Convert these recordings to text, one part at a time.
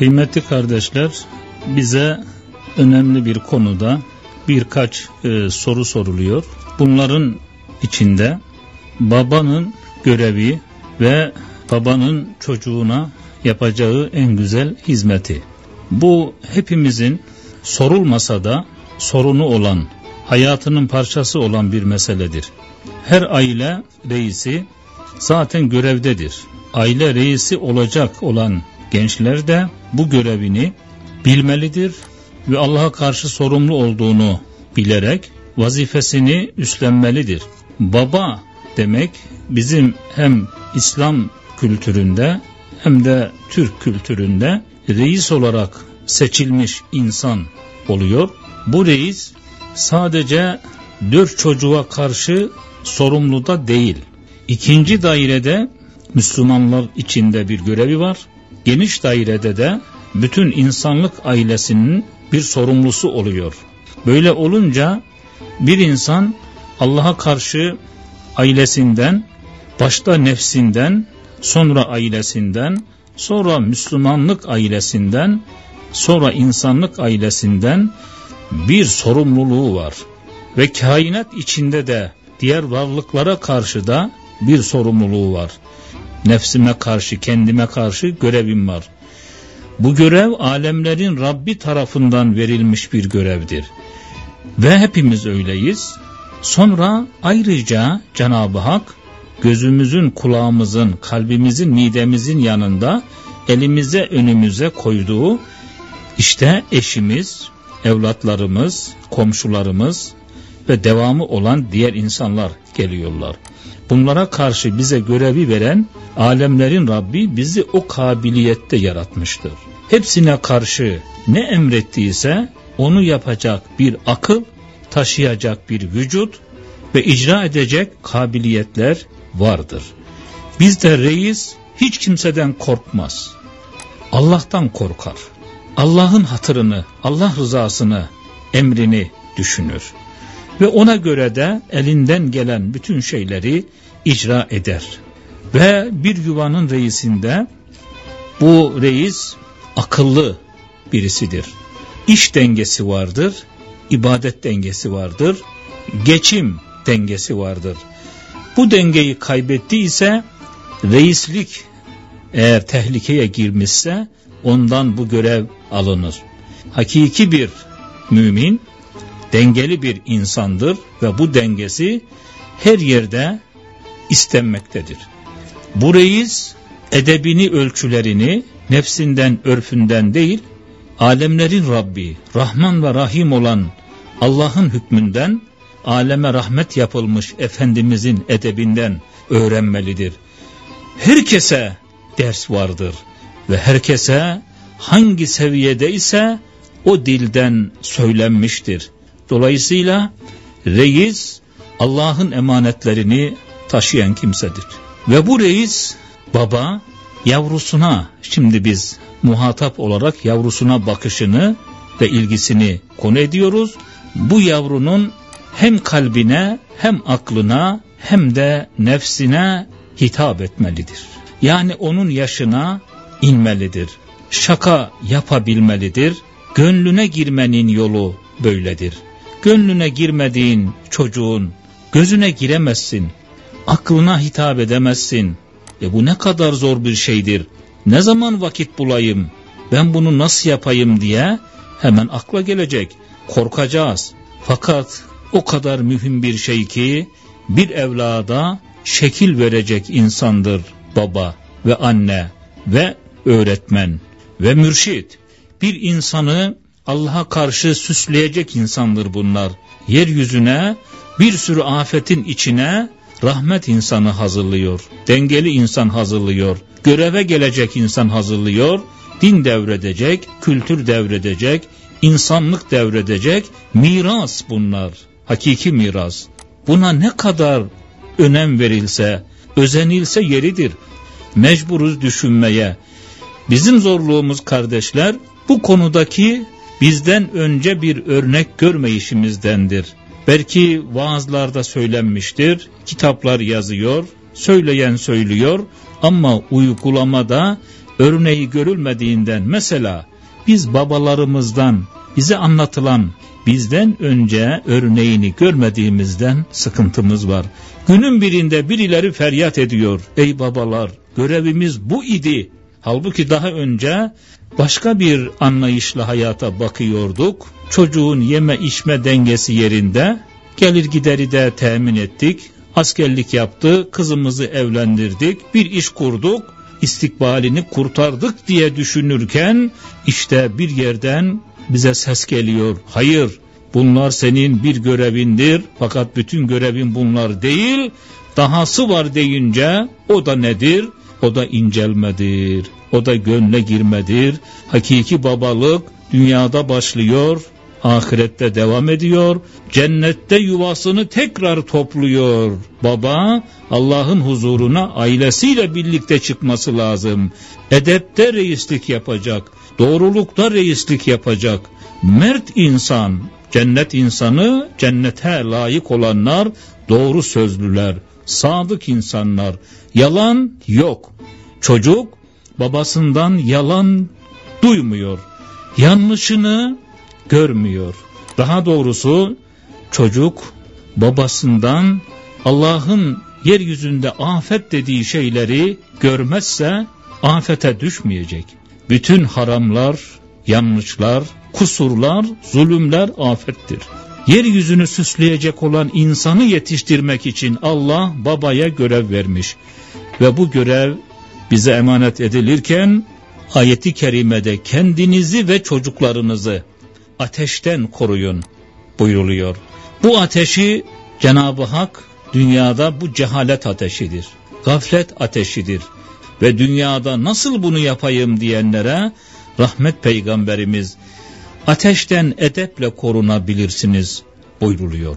Kıymetli kardeşler, bize önemli bir konuda birkaç e, soru soruluyor. Bunların içinde babanın görevi ve babanın çocuğuna yapacağı en güzel hizmeti. Bu hepimizin sorulmasa da sorunu olan, hayatının parçası olan bir meseledir. Her aile reisi zaten görevdedir. Aile reisi olacak olan gençler de bu görevini bilmelidir ve Allah'a karşı sorumlu olduğunu bilerek vazifesini üstlenmelidir. Baba demek bizim hem İslam kültüründe hem de Türk kültüründe reis olarak seçilmiş insan oluyor. Bu reis sadece dört çocuğa karşı sorumlu da değil. İkinci dairede Müslümanlar içinde bir görevi var. Geniş dairede de bütün insanlık ailesinin bir sorumlusu oluyor. Böyle olunca bir insan Allah'a karşı ailesinden, başta nefsinden, sonra ailesinden, sonra Müslümanlık ailesinden, sonra insanlık ailesinden bir sorumluluğu var. Ve kainat içinde de diğer varlıklara karşı da bir sorumluluğu var. Nefsime karşı, kendime karşı görevim var. Bu görev alemlerin Rabbi tarafından verilmiş bir görevdir. Ve hepimiz öyleyiz. Sonra ayrıca Cenab-ı Hak gözümüzün, kulağımızın, kalbimizin, midemizin yanında elimize önümüze koyduğu işte eşimiz, evlatlarımız, komşularımız ve devamı olan diğer insanlar geliyorlar. Bunlara karşı bize görevi veren alemlerin Rabbi bizi o kabiliyette yaratmıştır. Hepsine karşı ne emrettiyse onu yapacak bir akıl, taşıyacak bir vücut ve icra edecek kabiliyetler vardır. Bizde reis hiç kimseden korkmaz. Allah'tan korkar. Allah'ın hatırını, Allah rızasını, emrini düşünür. Ve ona göre de elinden gelen bütün şeyleri icra eder. Ve bir yuvanın reisinde bu reis akıllı birisidir. İş dengesi vardır, ibadet dengesi vardır, geçim dengesi vardır. Bu dengeyi kaybettiyse reislik eğer tehlikeye girmişse ondan bu görev alınır. Hakiki bir mümin dengeli bir insandır ve bu dengesi her yerde istenmektedir. Bu reis edebini ölçülerini nefsinden örfünden değil alemlerin Rabbi Rahman ve Rahim olan Allah'ın hükmünden aleme rahmet yapılmış Efendimizin edebinden öğrenmelidir. Herkese ders vardır ve herkese hangi seviyede ise o dilden söylenmiştir. Dolayısıyla reis Allah'ın emanetlerini taşıyan kimsedir. Ve bu reis baba yavrusuna şimdi biz muhatap olarak yavrusuna bakışını ve ilgisini konu ediyoruz. Bu yavrunun hem kalbine hem aklına hem de nefsine hitap etmelidir. Yani onun yaşına inmelidir. Şaka yapabilmelidir. Gönlüne girmenin yolu böyledir. Gönlüne girmediğin çocuğun gözüne giremezsin. Aklına hitap edemezsin. E bu ne kadar zor bir şeydir. Ne zaman vakit bulayım? Ben bunu nasıl yapayım diye hemen akla gelecek. Korkacağız. Fakat o kadar mühim bir şey ki bir evlada şekil verecek insandır baba ve anne ve öğretmen ve mürşit. Bir insanı Allah'a karşı süsleyecek insandır bunlar. Yeryüzüne bir sürü afetin içine rahmet insanı hazırlıyor. Dengeli insan hazırlıyor. Göreve gelecek insan hazırlıyor. Din devredecek, kültür devredecek, insanlık devredecek. Miras bunlar. Hakiki miras. Buna ne kadar önem verilse, özenilse yeridir. Mecburuz düşünmeye. Bizim zorluğumuz kardeşler bu konudaki bizden önce bir örnek görmeyişimizdendir. Belki vaazlarda söylenmiştir, kitaplar yazıyor, söyleyen söylüyor ama uygulamada örneği görülmediğinden mesela biz babalarımızdan bize anlatılan bizden önce örneğini görmediğimizden sıkıntımız var. Günün birinde birileri feryat ediyor. Ey babalar görevimiz bu idi. Halbuki daha önce başka bir anlayışla hayata bakıyorduk. Çocuğun yeme içme dengesi yerinde gelir gideri de temin ettik. Askerlik yaptı, kızımızı evlendirdik, bir iş kurduk, istikbalini kurtardık diye düşünürken işte bir yerden bize ses geliyor. Hayır, bunlar senin bir görevindir fakat bütün görevin bunlar değil. Dahası var deyince o da nedir? O da incelmedir. O da gönle girmedir. Hakiki babalık dünyada başlıyor, ahirette devam ediyor. Cennette yuvasını tekrar topluyor. Baba Allah'ın huzuruna ailesiyle birlikte çıkması lazım. Edepte reislik yapacak. Doğrulukta reislik yapacak. Mert insan, cennet insanı, cennete layık olanlar, doğru sözlüler, sadık insanlar. Yalan yok. Çocuk babasından yalan duymuyor. Yanlışını görmüyor. Daha doğrusu çocuk babasından Allah'ın yeryüzünde afet dediği şeyleri görmezse afete düşmeyecek. Bütün haramlar, yanlışlar, kusurlar, zulümler afettir. Yeryüzünü süsleyecek olan insanı yetiştirmek için Allah babaya görev vermiş. Ve bu görev bize emanet edilirken ayeti kerimede kendinizi ve çocuklarınızı ateşten koruyun buyruluyor. Bu ateşi Cenab-ı Hak dünyada bu cehalet ateşidir. Gaflet ateşidir. Ve dünyada nasıl bunu yapayım diyenlere rahmet peygamberimiz ateşten edeple korunabilirsiniz buyruluyor.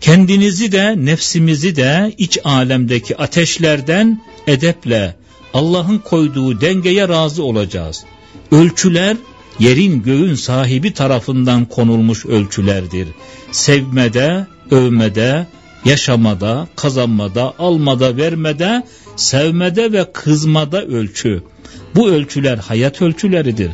Kendinizi de nefsimizi de iç alemdeki ateşlerden edeple Allah'ın koyduğu dengeye razı olacağız. Ölçüler yerin göğün sahibi tarafından konulmuş ölçülerdir. Sevmede, övmede, yaşamada, kazanmada, almada, vermede, sevmede ve kızmada ölçü. Bu ölçüler hayat ölçüleridir.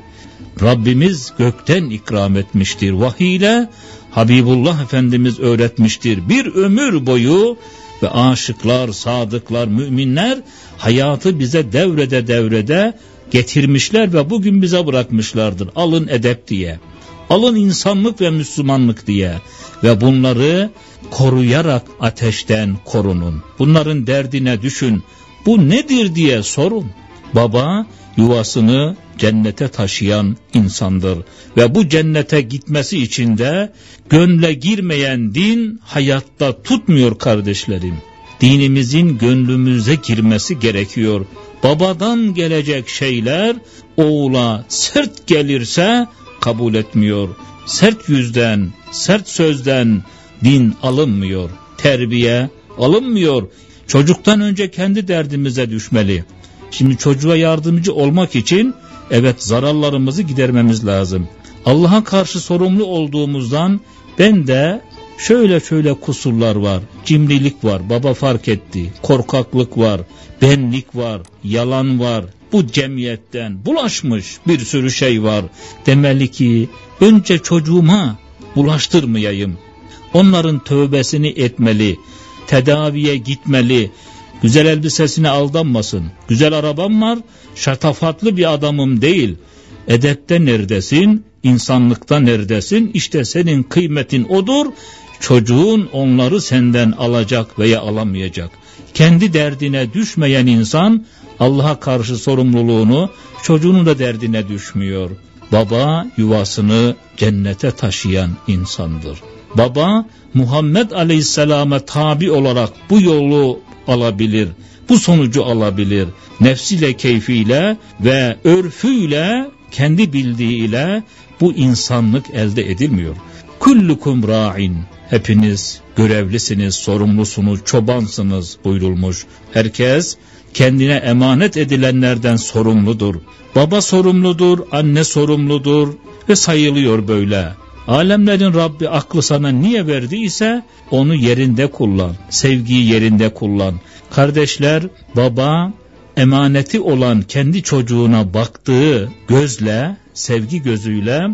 Rabbimiz gökten ikram etmiştir vahiyle, Habibullah Efendimiz öğretmiştir. Bir ömür boyu ve aşıklar, sadıklar, müminler hayatı bize devrede devrede getirmişler ve bugün bize bırakmışlardır. Alın edep diye. Alın insanlık ve Müslümanlık diye. Ve bunları koruyarak ateşten korunun. Bunların derdine düşün. Bu nedir diye sorun. Baba yuvasını cennete taşıyan insandır. Ve bu cennete gitmesi için de gönle girmeyen din hayatta tutmuyor kardeşlerim. Dinimizin gönlümüze girmesi gerekiyor. Babadan gelecek şeyler oğula sert gelirse kabul etmiyor. Sert yüzden, sert sözden din alınmıyor. Terbiye alınmıyor. Çocuktan önce kendi derdimize düşmeli. Şimdi çocuğa yardımcı olmak için evet zararlarımızı gidermemiz lazım. Allah'a karşı sorumlu olduğumuzdan ben de şöyle şöyle kusurlar var. Cimrilik var, baba fark etti. Korkaklık var, benlik var, yalan var. Bu cemiyetten bulaşmış bir sürü şey var. Demeli ki önce çocuğuma bulaştırmayayım. Onların tövbesini etmeli, tedaviye gitmeli, güzel elbisesine aldanmasın. Güzel arabam var, şatafatlı bir adamım değil. Edepte neredesin, insanlıkta neredesin? İşte senin kıymetin odur. Çocuğun onları senden alacak veya alamayacak. Kendi derdine düşmeyen insan Allah'a karşı sorumluluğunu çocuğunun da derdine düşmüyor. Baba yuvasını cennete taşıyan insandır. Baba Muhammed Aleyhisselam'a tabi olarak bu yolu alabilir, bu sonucu alabilir. Nefsiyle, keyfiyle ve örfüyle, kendi bildiğiyle bu insanlık elde edilmiyor. Kullukum ra'in. Hepiniz görevlisiniz, sorumlusunuz, çobansınız buyurulmuş. Herkes kendine emanet edilenlerden sorumludur. Baba sorumludur, anne sorumludur ve sayılıyor böyle. Alemlerin Rabbi aklı sana niye verdiyse onu yerinde kullan. Sevgiyi yerinde kullan. Kardeşler, baba emaneti olan kendi çocuğuna baktığı gözle, sevgi gözüyle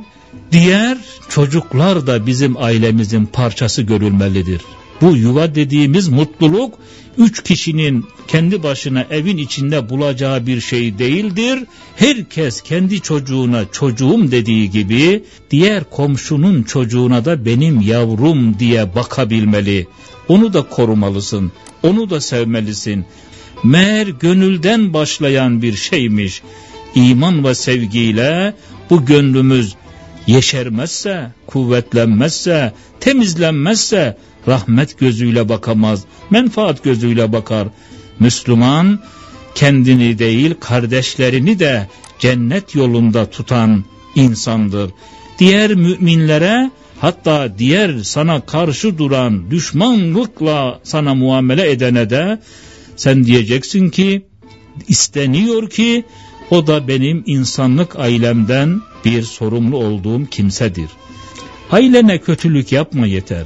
diğer çocuklar da bizim ailemizin parçası görülmelidir. Bu yuva dediğimiz mutluluk üç kişinin kendi başına evin içinde bulacağı bir şey değildir. Herkes kendi çocuğuna çocuğum dediği gibi diğer komşunun çocuğuna da benim yavrum diye bakabilmeli. Onu da korumalısın, onu da sevmelisin. Meğer gönülden başlayan bir şeymiş. İman ve sevgiyle bu gönlümüz yeşermezse, kuvvetlenmezse, temizlenmezse rahmet gözüyle bakamaz, menfaat gözüyle bakar. Müslüman kendini değil kardeşlerini de cennet yolunda tutan insandır. Diğer müminlere hatta diğer sana karşı duran düşmanlıkla sana muamele edene de sen diyeceksin ki isteniyor ki o da benim insanlık ailemden bir sorumlu olduğum kimsedir. Ailene kötülük yapma yeter.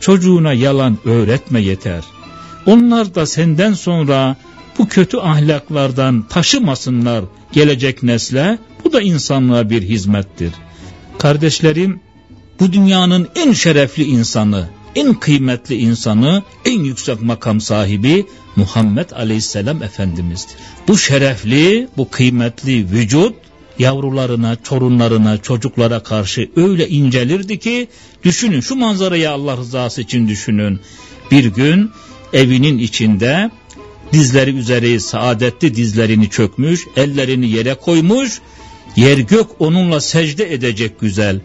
Çocuğuna yalan öğretme yeter. Onlar da senden sonra bu kötü ahlaklardan taşımasınlar gelecek nesle. Bu da insanlığa bir hizmettir. Kardeşlerim, bu dünyanın en şerefli insanı, en kıymetli insanı, en yüksek makam sahibi Muhammed Aleyhisselam Efendimiz'dir. Bu şerefli, bu kıymetli vücut yavrularına, torunlarına, çocuklara karşı öyle incelirdi ki düşünün şu manzarayı Allah rızası için düşünün. Bir gün evinin içinde dizleri üzeri saadetli dizlerini çökmüş, ellerini yere koymuş, yer gök onunla secde edecek güzel.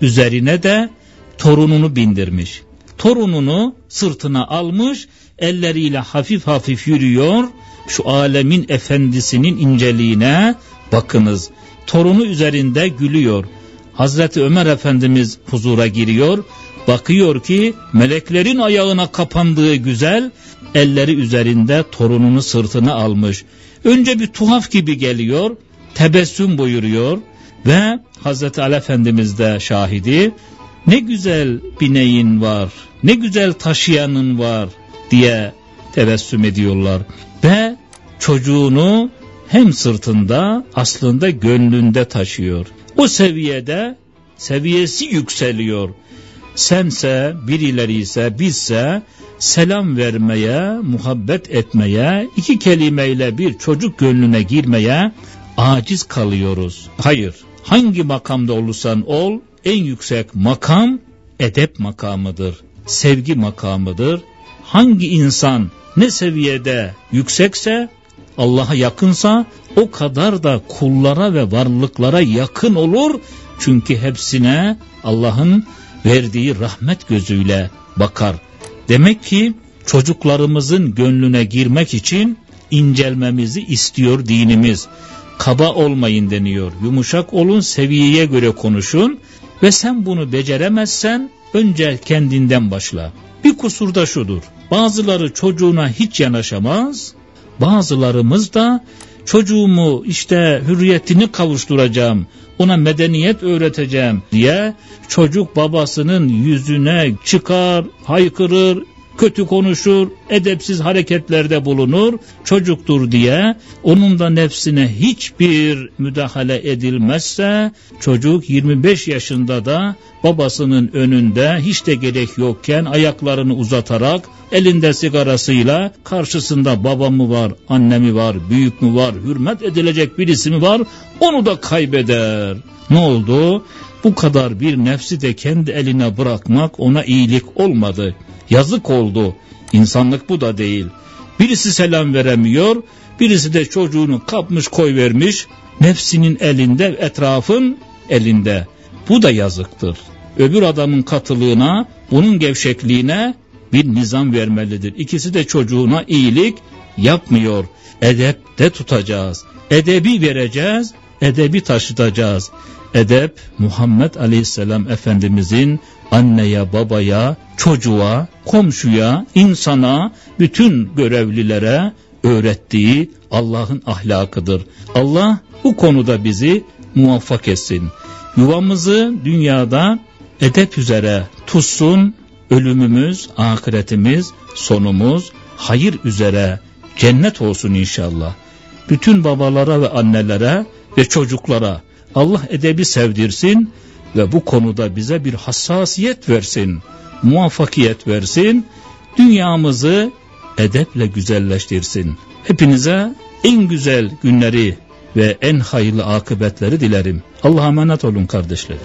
Üzerine de torununu bindirmiş. Torununu sırtına almış, elleriyle hafif hafif yürüyor. Şu alemin efendisinin inceliğine bakınız torunu üzerinde gülüyor. Hazreti Ömer Efendimiz huzura giriyor. Bakıyor ki meleklerin ayağına kapandığı güzel elleri üzerinde torununu sırtına almış. Önce bir tuhaf gibi geliyor, tebessüm buyuruyor ve Hazreti Ali Efendimiz de şahidi. Ne güzel bineğin var, ne güzel taşıyanın var diye tebessüm ediyorlar. Ve çocuğunu hem sırtında aslında gönlünde taşıyor. O seviyede seviyesi yükseliyor. Sense birileri ise bizse selam vermeye, muhabbet etmeye, iki kelimeyle bir çocuk gönlüne girmeye aciz kalıyoruz. Hayır, hangi makamda olursan ol, en yüksek makam edep makamıdır, sevgi makamıdır. Hangi insan ne seviyede yüksekse Allah'a yakınsa o kadar da kullara ve varlıklara yakın olur. Çünkü hepsine Allah'ın verdiği rahmet gözüyle bakar. Demek ki çocuklarımızın gönlüne girmek için incelmemizi istiyor dinimiz. Kaba olmayın deniyor. Yumuşak olun, seviyeye göre konuşun ve sen bunu beceremezsen önce kendinden başla. Bir kusur da şudur. Bazıları çocuğuna hiç yanaşamaz, Bazılarımız da çocuğumu işte hürriyetini kavuşturacağım, ona medeniyet öğreteceğim diye çocuk babasının yüzüne çıkar, haykırır, kötü konuşur, edepsiz hareketlerde bulunur, çocuktur diye onun da nefsine hiçbir müdahale edilmezse çocuk 25 yaşında da babasının önünde hiç de gerek yokken ayaklarını uzatarak elinde sigarasıyla karşısında baba mı var, anne mi var, büyük mü var, hürmet edilecek birisi mi var onu da kaybeder. Ne oldu? Bu kadar bir nefsi de kendi eline bırakmak ona iyilik olmadı. Yazık oldu. İnsanlık bu da değil. Birisi selam veremiyor, birisi de çocuğunu kapmış koy vermiş, nefsinin elinde, etrafın elinde. Bu da yazıktır. Öbür adamın katılığına, bunun gevşekliğine bir nizam vermelidir. İkisi de çocuğuna iyilik yapmıyor. Edepte tutacağız. Edebi vereceğiz, edebi taşıtacağız. Edep Muhammed Aleyhisselam Efendimizin anneye, babaya, çocuğa, komşuya, insana, bütün görevlilere öğrettiği Allah'ın ahlakıdır. Allah bu konuda bizi muvaffak etsin. Yuvamızı dünyada edep üzere tutsun, ölümümüz, ahiretimiz, sonumuz hayır üzere cennet olsun inşallah. bütün babalara ve annelere ve çocuklara Allah edebi sevdirsin ve bu konuda bize bir hassasiyet versin, muvaffakiyet versin, dünyamızı edeple güzelleştirsin. Hepinize en güzel günleri ve en hayırlı akıbetleri dilerim. Allah'a emanet olun kardeşlerim.